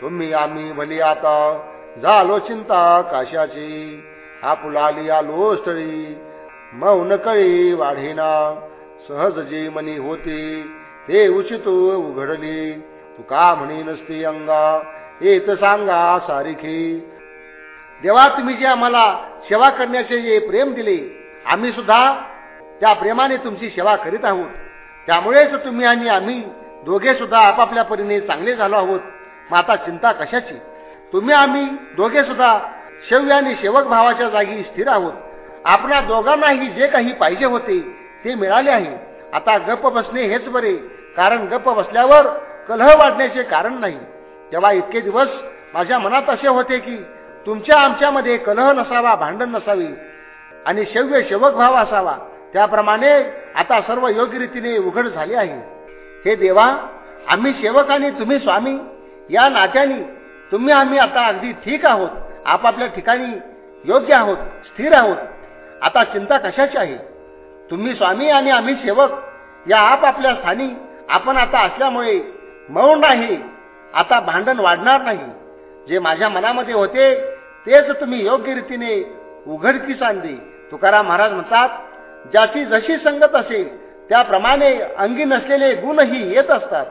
Speaker 1: तुम्ही आम्ही भली आता झालो चिंता काशाची. आपुलाली आलो स्थळी. मौन कळी वाढेना. सहज जे मनी होते ते उचित उघडली. तू का म्हणे नसते अंगा येत सांगा सारिखी. देवा तुम्ही जे आम्हाला सेवा करण्याचे जे प्रेम दिले आम्ही सुद्धा त्या प्रेमाने तुमची सेवा करीत आहोत. त्यामुळेच तुम्ही आणि आम्ही दोघे सुद्धा आपापल्या परीने चांगले झालो आहोत. माता चिंता कशाची? तुम्ही आम्ही दोघे सुद्धा शव्य आणि शेवक भावाच्या जागी स्थिर आहोत. आपल्या दोघांनाही जे काही पाहिजे होते ते मिळाले आहे. आता गप्प बसणे हेच बरे कारण गप्प बसल्यावर कलह वाढण्याचे कारण नाही. तेव्हा इतके दिवस माझ्या मनात असे होते की तुमच्या आमच्यामध्ये कलह नसावा भांडण नसावी आणि शव्य शेवक भाव असावा. त्याप्रमाणे आता सर्व योग्य रीतीने उघड झाले आहे. हे देवा आम्ही सेवक आणि तुम्ही स्वामी. या नात्याने तुम्ही आम्ही आता अगदी ठीक आहोत. आपापल्या ठिकाणी योग्य आहोत स्थिर आहोत. आता चिंता कशाची आहे? तुम्ही स्वामी आणि आम्ही सेवक या आपापल्या स्थानी आपण आता असल्यामुळे मौन नाही. आता भांडण वाढणार नाही. जे माझ्या मनामध्ये होते तेच तुम्ही योग्य रीतीने उघडकीस आणले. तुकाराम महाराज म्हणतात ज्याची जशी संगत असेल त्याप्रमाणे अंगी नसलेले गुणही येत असतात.